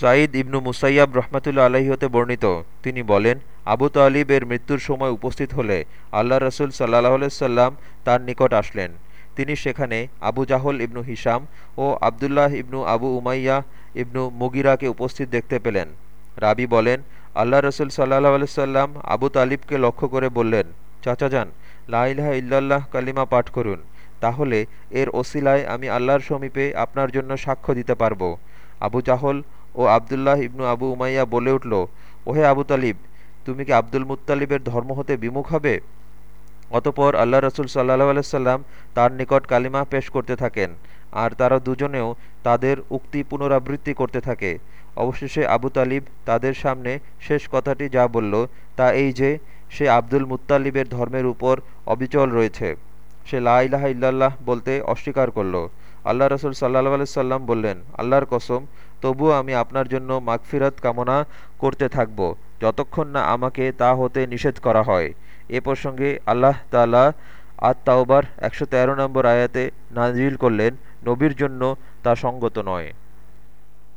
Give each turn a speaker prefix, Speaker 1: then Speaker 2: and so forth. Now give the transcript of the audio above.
Speaker 1: সাঈদ ইবনু মুসাইয়াব রহমতুল্লা আলহী হতে বর্ণিত। তিনি বলেন, আবু তালিব এর মৃত্যুর সময় উপস্থিত হলে আল্লাহ রসুল সাল্লাহ সাল্লাম তার নিকট আসলেন। তিনি সেখানে আবু জাহল ইবনু হিসাম ও Abdullah ibn Abu Umayya ibn মুগিরাকে উপস্থিত দেখতে পেলেন। রাবি বলেন, আল্লাহ রসুল সাল্লাহ সাল্লাম আবু তালিবকে লক্ষ্য করে বললেন, চাচা যান লাইলাহা ইল্লাল্লাহ কালিমা পাঠ করুন, তাহলে এর ওসিলায় আমি আল্লাহর সমীপে আপনার জন্য সাক্ষ্য দিতে পারব। আবু জাহল ও আবদুল্লাহ ইবনু আবু উমাইয়া বলে উঠল, ওহে আবু তালিব, তুমি কি আব্দুল মুত্তালিবের ধর্ম হতে বিমুখ হবে? অতপর আল্লাহ রসুল সাল্লাহ আলাইসাল্লাম তার নিকট কালিমা পেশ করতে থাকেন, আর তারা দুজনেও তাদের উক্তি পুনরাবৃত্তি করতে থাকে। অবশেষে আবু তালিব তাদের সামনে শেষ কথাটি যা বলল, তা এই যে, সে আব্দুল মুত্তালিবের ধর্মের উপর অবিচল রয়েছে। সে লা ইলাহা ইল্লাল্লাহ বলতে অস্বীকার করল। আল্লাহ রসুল সাল্লাহ সাল্লাম বললেন, আল্লাহর কসম তবুও আমি আপনার জন্য মাগফিরাত কামনা করতে থাকব, যতক্ষণ না আমাকে তা হতে নিষেধ করা হয়। এ প্রসঙ্গে আল্লাহ তালা আত তাওবার একশো তেরো নম্বর আয়াতে নাজিল করলেন, নবীর জন্য তা সঙ্গত নয়।